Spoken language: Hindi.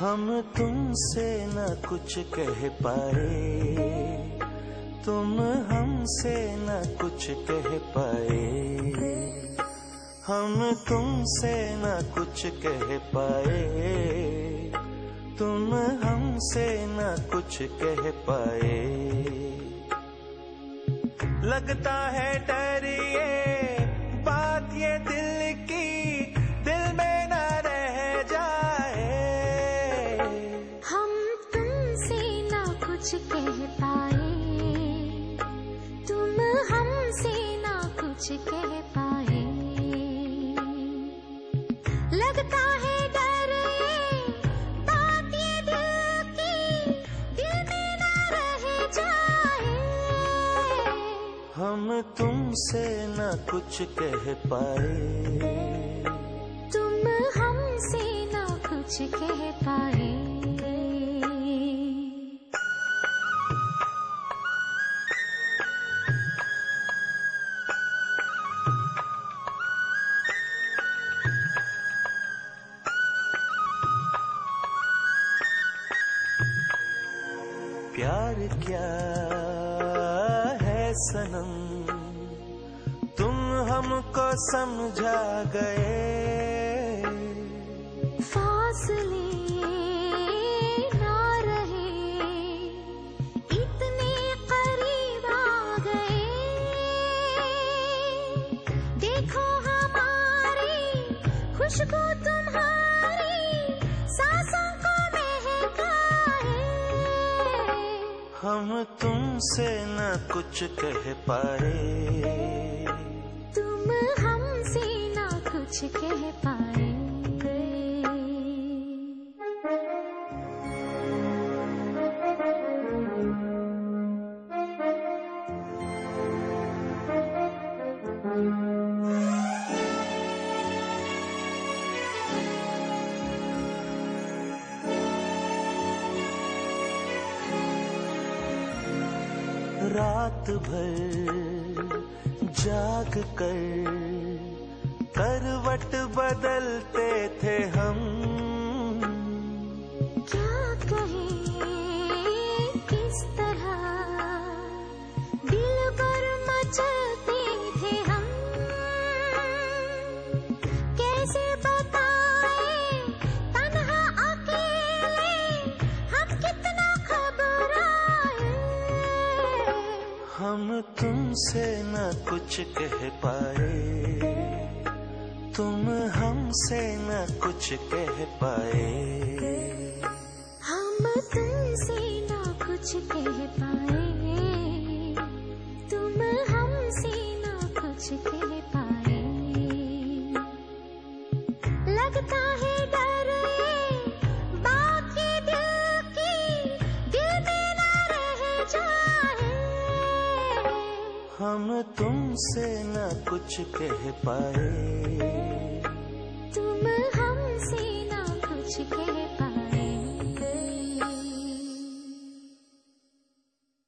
हम तुमसे न कुछ कह पाए। तुम हमसे न कुछ कह पाए। हम तुमसे न कुछ कह पाए। तुम हमसे न कुछ कह पाए। लगता है डर कुछ कह पाए तुम हमसे ना कुछ कह पाए लगता है डर बात ये दिल की दिल में ना रह जाए। हम तुमसे न कुछ कह पाए। तुम हमसे ना कुछ कह प्यार क्या है सनम? तुम हमको समझा गए। फासले ना रहे, इतने गए। देखो खुशबू हम तुमसे न कुछ कह पाए। तुम हमसे ना कुछ कह पाए। रात भर जाग कर करवट बदलते थे हम। तुमसे न कुछ कह पाए। तुम हमसे न कुछ कह पाए। हम तुमसे न कुछ कह पाए। हम तुमसे न कुछ कह पाए।